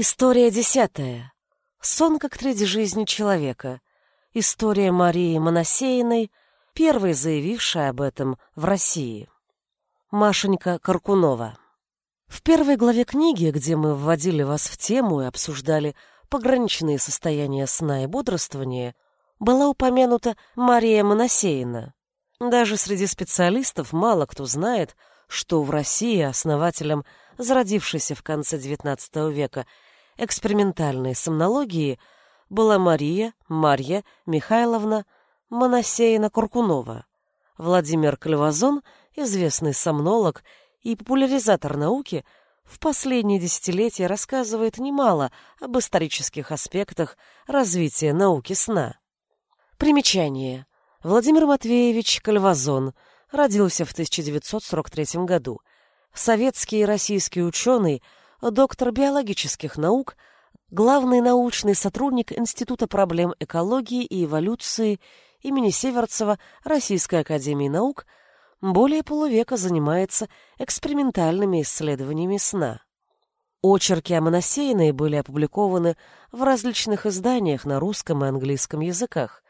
История десятая. Сон как треть жизни человека. История Марии Моносеиной, первой заявившей об этом в России. Машенька Каркунова. В первой главе книги, где мы вводили вас в тему и обсуждали пограничные состояния сна и бодрствования, была упомянута Мария Моносеина. Даже среди специалистов мало кто знает, что в России основателем зародившейся в конце XIX века экспериментальной сомнологии была Мария, Марья Михайловна Моносеина-Куркунова. Владимир Клевазон, известный сомнолог и популяризатор науки, в последние десятилетия рассказывает немало об исторических аспектах развития науки сна. Примечание. Владимир Матвеевич Кальвазон родился в 1943 году. Советский и российский ученый – доктор биологических наук, главный научный сотрудник Института проблем экологии и эволюции имени Северцева Российской академии наук, более полувека занимается экспериментальными исследованиями сна. Очерки о моносеиной были опубликованы в различных изданиях на русском и английском языках,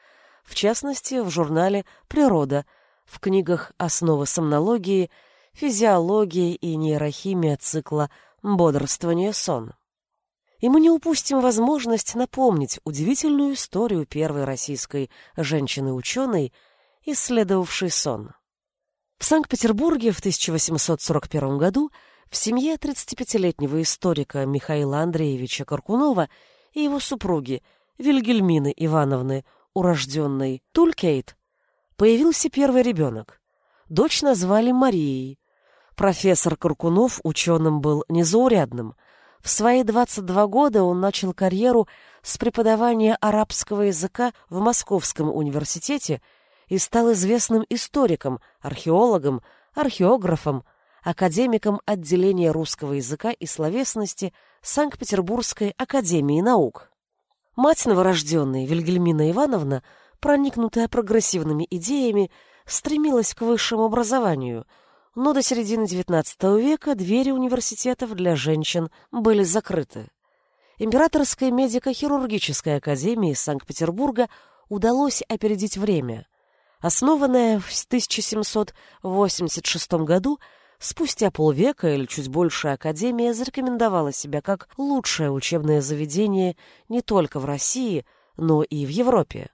в частности, в журнале «Природа», в книгах «Основы сомнологии», «Физиология и нейрохимия цикла бодрствование, сон. И мы не упустим возможность напомнить удивительную историю первой российской женщины-ученой, исследовавшей сон. В Санкт-Петербурге в 1841 году в семье 35-летнего историка Михаила Андреевича Каркунова и его супруги Вильгельмины Ивановны, урожденной Тулькейт, появился первый ребенок. Дочь назвали Марией, Профессор Каркунов ученым был незаурядным. В свои 22 года он начал карьеру с преподавания арабского языка в Московском университете и стал известным историком, археологом, археографом, академиком отделения русского языка и словесности Санкт-Петербургской академии наук. Мать новорожденной, Вильгельмина Ивановна, проникнутая прогрессивными идеями, стремилась к высшему образованию – но до середины XIX века двери университетов для женщин были закрыты. Императорской медико-хирургической академии Санкт-Петербурга удалось опередить время. Основанная в 1786 году, спустя полвека или чуть больше Академия зарекомендовала себя как лучшее учебное заведение не только в России, но и в Европе.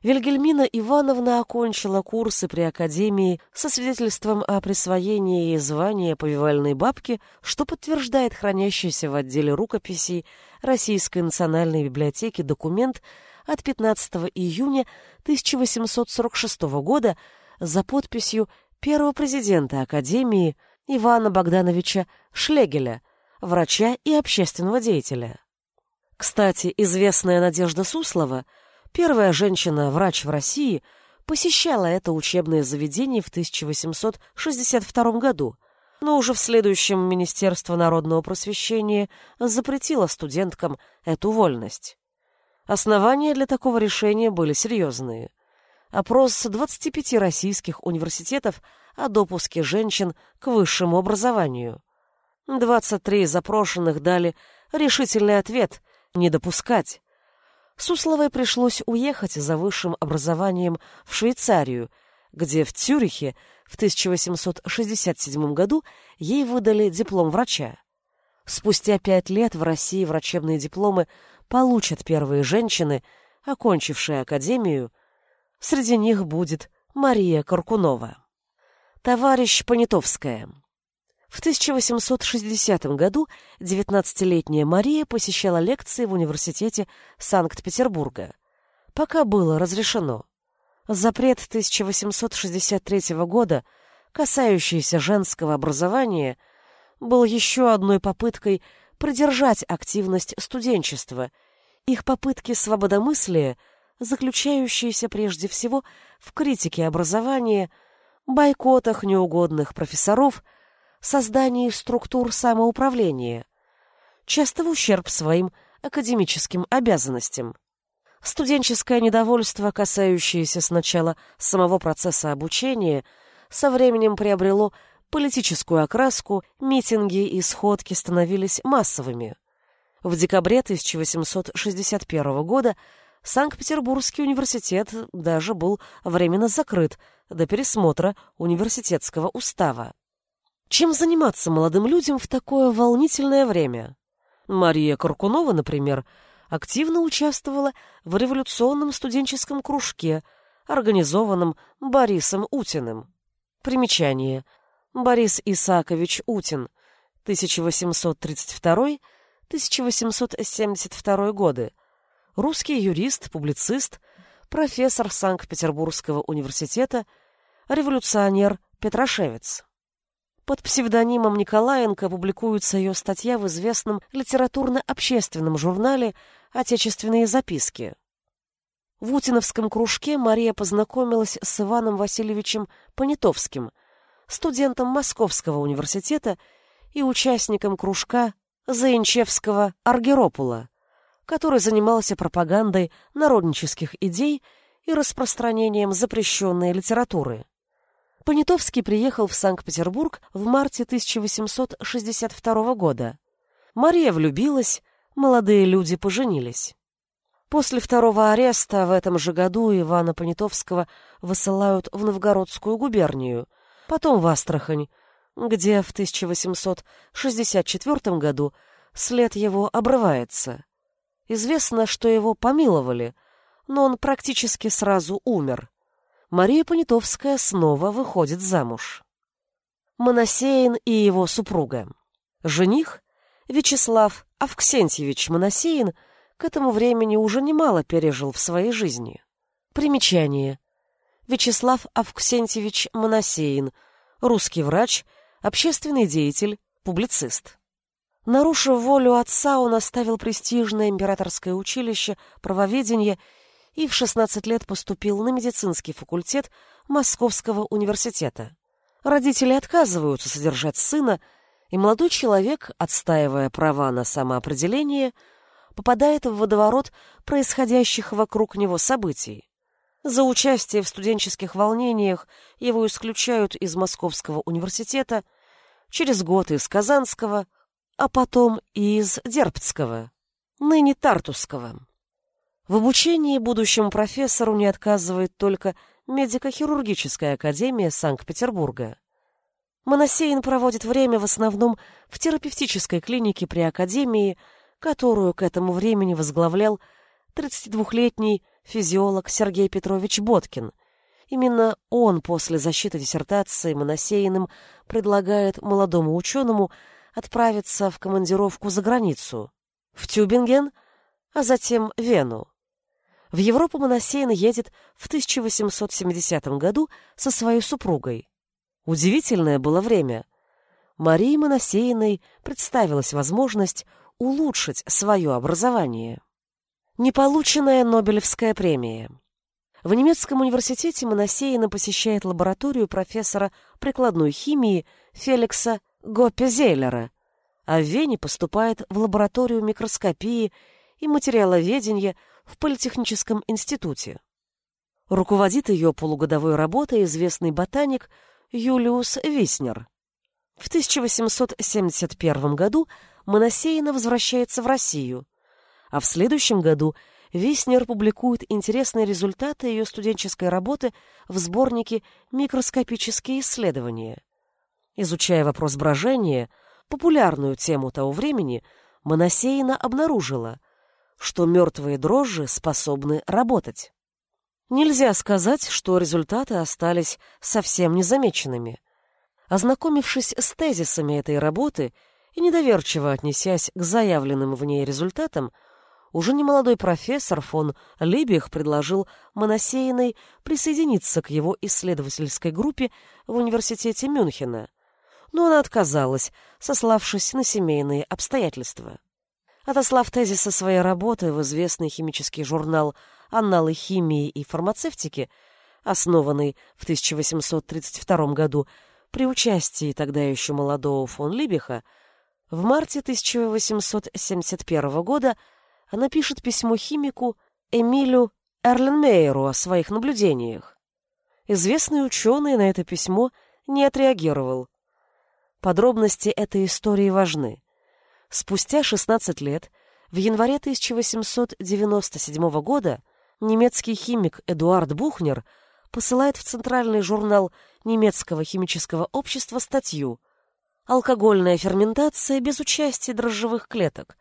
Вильгельмина Ивановна окончила курсы при Академии со свидетельством о присвоении ей звания повивальной бабки, что подтверждает хранящийся в отделе рукописей Российской национальной библиотеки документ от 15 июня 1846 года за подписью первого президента Академии Ивана Богдановича Шлегеля, врача и общественного деятеля. Кстати, известная Надежда Суслова – Первая женщина-врач в России посещала это учебное заведение в 1862 году, но уже в следующем Министерство народного просвещения запретило студенткам эту вольность. Основания для такого решения были серьезные. Опрос 25 российских университетов о допуске женщин к высшему образованию. 23 запрошенных дали решительный ответ – не допускать. Сусловой пришлось уехать за высшим образованием в Швейцарию, где в Цюрихе в 1867 году ей выдали диплом врача. Спустя пять лет в России врачебные дипломы получат первые женщины, окончившие академию. Среди них будет Мария Каркунова. Товарищ Понятовская. В 1860 году 19-летняя Мария посещала лекции в университете Санкт-Петербурга. Пока было разрешено. Запрет 1863 года, касающийся женского образования, был еще одной попыткой продержать активность студенчества, их попытки свободомыслия, заключающиеся прежде всего в критике образования, бойкотах неугодных профессоров – создании структур самоуправления, часто в ущерб своим академическим обязанностям. Студенческое недовольство, касающееся сначала самого процесса обучения, со временем приобрело политическую окраску, митинги и сходки становились массовыми. В декабре 1861 года Санкт-Петербургский университет даже был временно закрыт до пересмотра университетского устава. Чем заниматься молодым людям в такое волнительное время? Мария Каркунова, например, активно участвовала в революционном студенческом кружке, организованном Борисом Утиным. Примечание. Борис Исаакович Утин, 1832-1872 годы, русский юрист, публицист, профессор Санкт-Петербургского университета, революционер, петрошевец. Под псевдонимом Николаенко публикуется ее статья в известном литературно-общественном журнале «Отечественные записки». В Утиновском кружке Мария познакомилась с Иваном Васильевичем Понятовским, студентом Московского университета и участником кружка Заинчевского Аргеропула, который занимался пропагандой народнических идей и распространением запрещенной литературы. Понятовский приехал в Санкт-Петербург в марте 1862 года. Мария влюбилась, молодые люди поженились. После второго ареста в этом же году Ивана Понятовского высылают в Новгородскую губернию, потом в Астрахань, где в 1864 году след его обрывается. Известно, что его помиловали, но он практически сразу умер. Мария Понятовская снова выходит замуж. Моносеин и его супруга. Жених Вячеслав Авксентьевич Моносеин к этому времени уже немало пережил в своей жизни. Примечание. Вячеслав Авксентьевич Моносеин, русский врач, общественный деятель, публицист. Нарушив волю отца, он оставил престижное императорское училище правоведения и в 16 лет поступил на медицинский факультет Московского университета. Родители отказываются содержать сына, и молодой человек, отстаивая права на самоопределение, попадает в водоворот происходящих вокруг него событий. За участие в студенческих волнениях его исключают из Московского университета, через год из Казанского – а потом и из Дербцкого, ныне Тартусского. В обучении будущему профессору не отказывает только медико-хирургическая академия Санкт-Петербурга. Моносеин проводит время в основном в терапевтической клинике при академии, которую к этому времени возглавлял 32-летний физиолог Сергей Петрович Боткин. Именно он после защиты диссертации Моносеиным предлагает молодому ученому отправиться в командировку за границу, в Тюбинген, а затем Вену. В Европу Моносейн едет в 1870 году со своей супругой. Удивительное было время. Марии Моносеиной представилась возможность улучшить свое образование. Неполученная Нобелевская премия. В немецком университете Моносеина посещает лабораторию профессора прикладной химии Феликса Гоппе Зейлера, а в Вене поступает в лабораторию микроскопии и материаловедения в Политехническом институте. Руководит ее полугодовой работой известный ботаник Юлиус Виснер. В 1871 году Моносеина возвращается в Россию, а в следующем году Виснер публикует интересные результаты ее студенческой работы в сборнике «Микроскопические исследования». Изучая вопрос брожения, популярную тему того времени, Моносеина обнаружила, что мертвые дрожжи способны работать. Нельзя сказать, что результаты остались совсем незамеченными. Ознакомившись с тезисами этой работы и недоверчиво отнесясь к заявленным в ней результатам, уже немолодой профессор фон Либих предложил Моносеиной присоединиться к его исследовательской группе в университете Мюнхена, но она отказалась, сославшись на семейные обстоятельства. Отослав тезисы своей работы в известный химический журнал «Анналы химии и фармацевтики», основанный в 1832 году при участии тогда еще молодого фон Либиха, в марте 1871 года она пишет письмо химику Эмилю Эрленмейеру о своих наблюдениях. Известный ученый на это письмо не отреагировал. Подробности этой истории важны. Спустя 16 лет, В январе 1897 года немецкий химик Эдуард Бухнер посылает в центральный журнал немецкого химического общества статью «Алкогольная ферментация без участия дрожжевых клеток.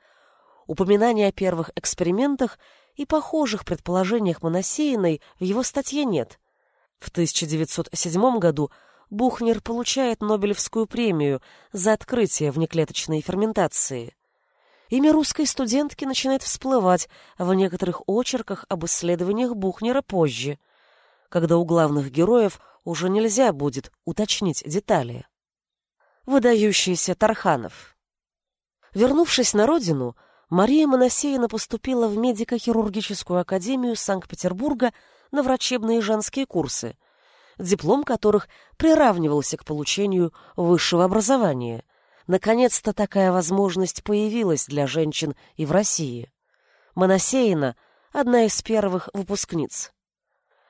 Упоминания о первых экспериментах и похожих предположениях Моносеиной в его статье нет. В 1907 году Бухнер получает Нобелевскую премию за открытие внеклеточной ферментации. Имя русской студентки начинает всплывать в некоторых очерках об исследованиях Бухнера позже, когда у главных героев уже нельзя будет уточнить детали. Выдающийся Тарханов Вернувшись на родину, Мария Моносеевна поступила в медико-хирургическую академию Санкт-Петербурга на врачебные женские курсы, диплом которых приравнивался к получению высшего образования. Наконец-то такая возможность появилась для женщин и в России. Моносеевна – одна из первых выпускниц.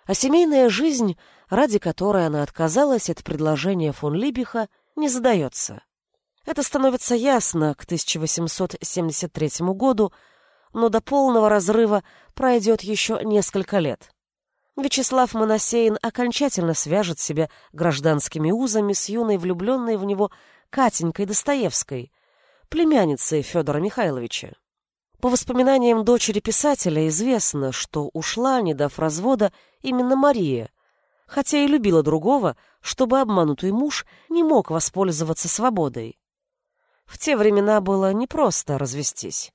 А семейная жизнь, ради которой она отказалась от предложения фон Либиха, не задается. Это становится ясно к 1873 году, но до полного разрыва пройдет еще несколько лет. Вячеслав Моносеин окончательно свяжет себя гражданскими узами с юной влюбленной в него Катенькой Достоевской, племянницей Федора Михайловича. По воспоминаниям дочери писателя известно, что ушла, не дав развода, именно Мария, хотя и любила другого, чтобы обманутый муж не мог воспользоваться свободой. В те времена было непросто развестись.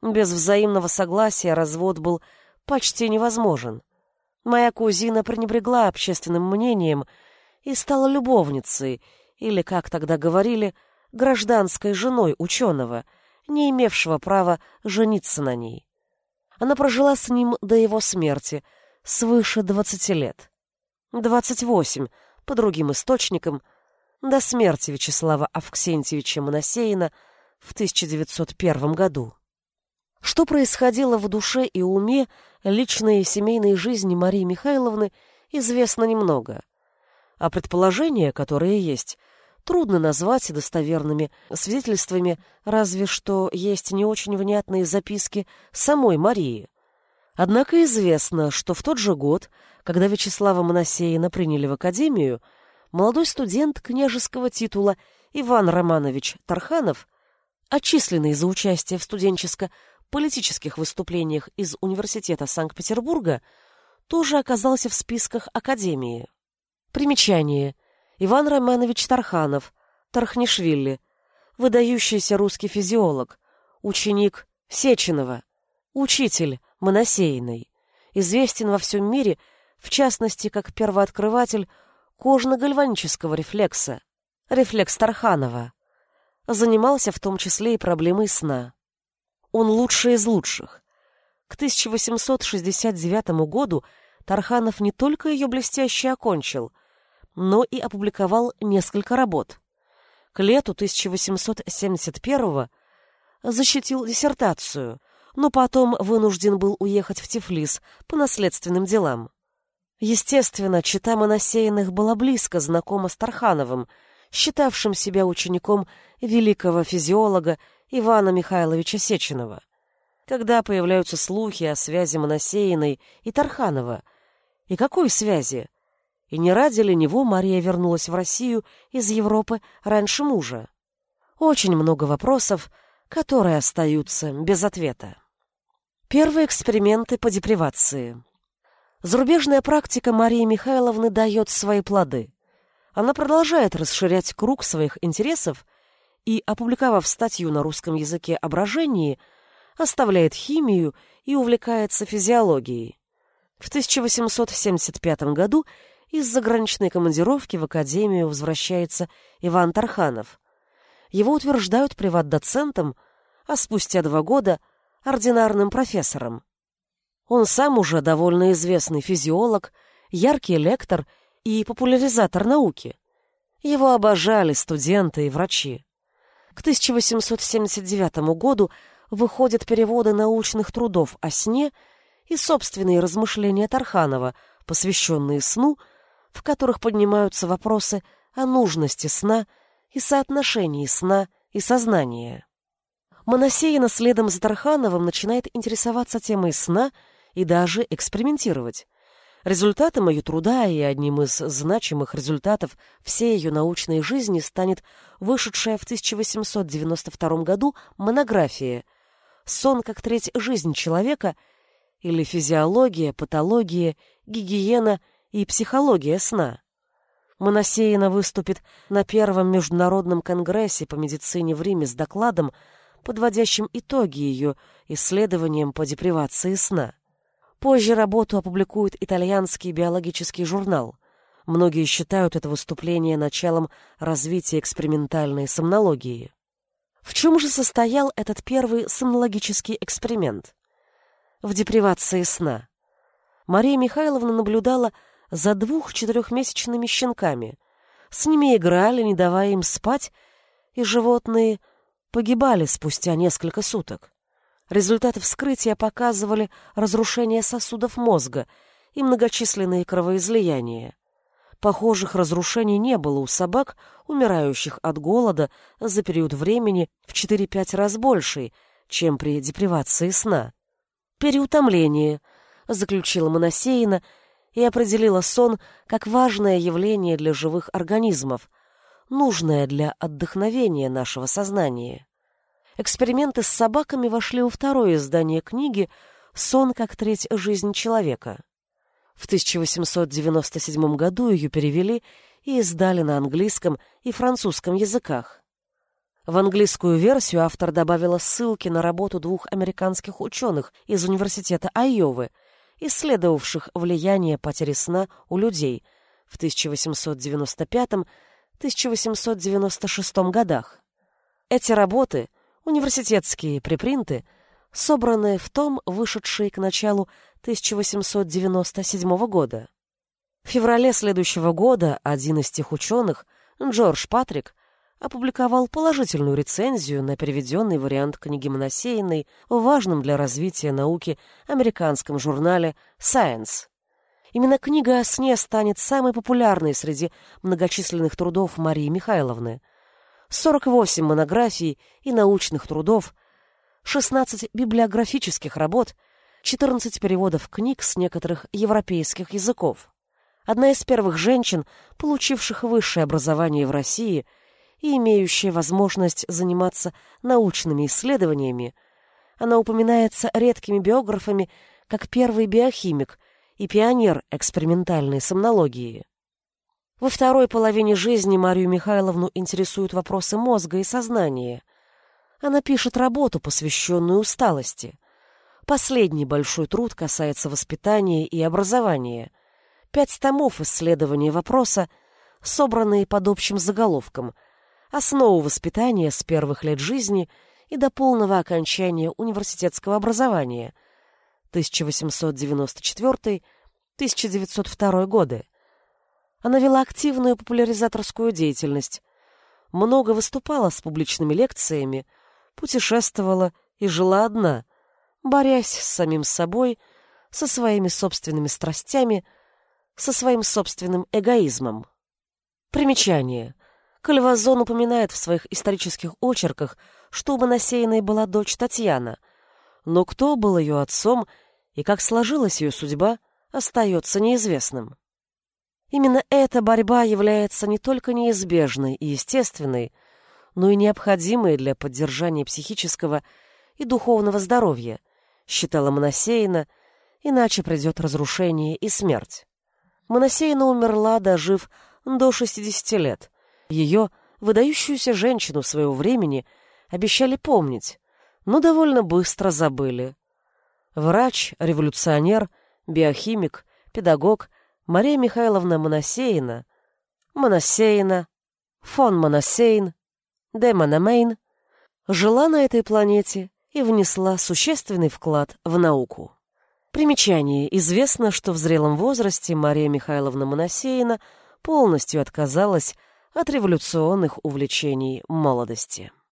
Без взаимного согласия развод был почти невозможен. Моя кузина пренебрегла общественным мнением и стала любовницей, или, как тогда говорили, гражданской женой ученого, не имевшего права жениться на ней. Она прожила с ним до его смерти, свыше двадцати лет. Двадцать восемь, по другим источникам, до смерти Вячеслава Авксентьевича Моносеина в 1901 году. Что происходило в душе и уме личной и семейной жизни Марии Михайловны, известно немного. А предположения, которые есть, трудно назвать достоверными свидетельствами, разве что есть не очень внятные записки самой Марии. Однако известно, что в тот же год, когда Вячеслава Моносеина приняли в академию, молодой студент княжеского титула Иван Романович Тарханов, отчисленный за участие в студенческо-политических выступлениях из Университета Санкт-Петербурга, тоже оказался в списках Академии. Примечание. Иван Романович Тарханов, Тархнишвили, выдающийся русский физиолог, ученик Сеченова, учитель Моносеиной, известен во всем мире, в частности, как первооткрыватель кожно-гальванического рефлекса, рефлекс Тарханова. Занимался в том числе и проблемой сна. Он лучший из лучших. К 1869 году Тарханов не только ее блестяще окончил, но и опубликовал несколько работ. К лету 1871 защитил диссертацию, но потом вынужден был уехать в Тифлис по наследственным делам. Естественно, чита Моносеиных была близко знакома с Тархановым, считавшим себя учеником великого физиолога Ивана Михайловича Сеченова. Когда появляются слухи о связи Моносеиной и Тарханова? И какой связи? И не ради ли него Мария вернулась в Россию из Европы раньше мужа? Очень много вопросов, которые остаются без ответа. Первые эксперименты по депривации. Зарубежная практика Марии Михайловны дает свои плоды. Она продолжает расширять круг своих интересов и, опубликовав статью на русском языке о брожении, оставляет химию и увлекается физиологией. В 1875 году из заграничной командировки в академию возвращается Иван Тарханов. Его утверждают приват-доцентом, а спустя два года – ординарным профессором. Он сам уже довольно известный физиолог, яркий лектор и популяризатор науки. Его обожали студенты и врачи. К 1879 году выходят переводы научных трудов о сне и собственные размышления Тарханова, посвященные сну, в которых поднимаются вопросы о нужности сна и соотношении сна и сознания. Моносеина следом за Тархановым начинает интересоваться темой сна и даже экспериментировать. Результатом ее труда и одним из значимых результатов всей ее научной жизни станет вышедшая в 1892 году монография «Сон как треть жизни человека» или «Физиология, патология, гигиена и психология сна». Моносеина выступит на первом международном конгрессе по медицине в Риме с докладом, подводящим итоги ее исследованиям по депривации сна. Позже работу опубликует итальянский биологический журнал. Многие считают это выступление началом развития экспериментальной сомнологии. В чем же состоял этот первый сомнологический эксперимент? В депривации сна. Мария Михайловна наблюдала за двух-четырехмесячными щенками. С ними играли, не давая им спать, и животные погибали спустя несколько суток. Результаты вскрытия показывали разрушение сосудов мозга и многочисленные кровоизлияния. Похожих разрушений не было у собак, умирающих от голода за период времени в 4-5 раз больший, чем при депривации сна. Переутомление, заключила Моносеина и определила сон как важное явление для живых организмов, нужное для отдохновения нашего сознания. Эксперименты с собаками вошли во второе издание книги «Сон как треть жизни человека». В 1897 году ее перевели и издали на английском и французском языках. В английскую версию автор добавила ссылки на работу двух американских ученых из Университета Айовы, исследовавших влияние потери сна у людей в 1895-1896 годах. Эти работы – Университетские препринты, собранные в том, вышедший к началу 1897 года. В феврале следующего года один из тех ученых, Джордж Патрик, опубликовал положительную рецензию на переведенный вариант книги Моносеиной в важном для развития науки американском журнале Science. Именно книга о сне станет самой популярной среди многочисленных трудов Марии Михайловны – 48 монографий и научных трудов, 16 библиографических работ, 14 переводов книг с некоторых европейских языков. Одна из первых женщин, получивших высшее образование в России и имеющая возможность заниматься научными исследованиями, она упоминается редкими биографами как первый биохимик и пионер экспериментальной сомнологии. Во второй половине жизни Марию Михайловну интересуют вопросы мозга и сознания. Она пишет работу, посвященную усталости. Последний большой труд касается воспитания и образования. Пять томов исследования вопроса, собранные под общим заголовком «Основу воспитания с первых лет жизни и до полного окончания университетского образования» 1894-1902 годы. Она вела активную популяризаторскую деятельность, много выступала с публичными лекциями, путешествовала и жила одна, борясь с самим собой, со своими собственными страстями, со своим собственным эгоизмом. Примечание. Кальвазон упоминает в своих исторических очерках, что у Моносеиной была дочь Татьяна, но кто был ее отцом и как сложилась ее судьба, остается неизвестным. Именно эта борьба является не только неизбежной и естественной, но и необходимой для поддержания психического и духовного здоровья, считала Моносеина, иначе придет разрушение и смерть. Моносеина умерла, дожив до 60 лет. Ее, выдающуюся женщину своего времени, обещали помнить, но довольно быстро забыли. Врач, революционер, биохимик, педагог – Мария Михайловна Моносеина, Моносеина, фон Моносейн, де Мономейн, жила на этой планете и внесла существенный вклад в науку. Примечание. Известно, что в зрелом возрасте Мария Михайловна Моносеина полностью отказалась от революционных увлечений молодости.